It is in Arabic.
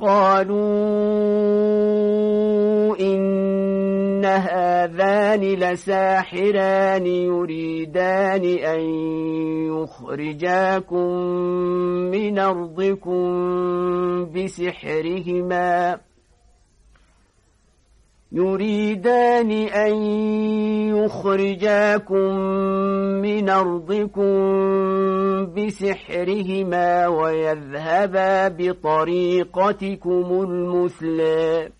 قالوا إن هذان لساحران يريدان أن يخرجاكم من أرضكم بسحرهما. يريدان أن يخرجاكم من أرضكم بسحرهما ويذهبا بطريقتكم المثلى.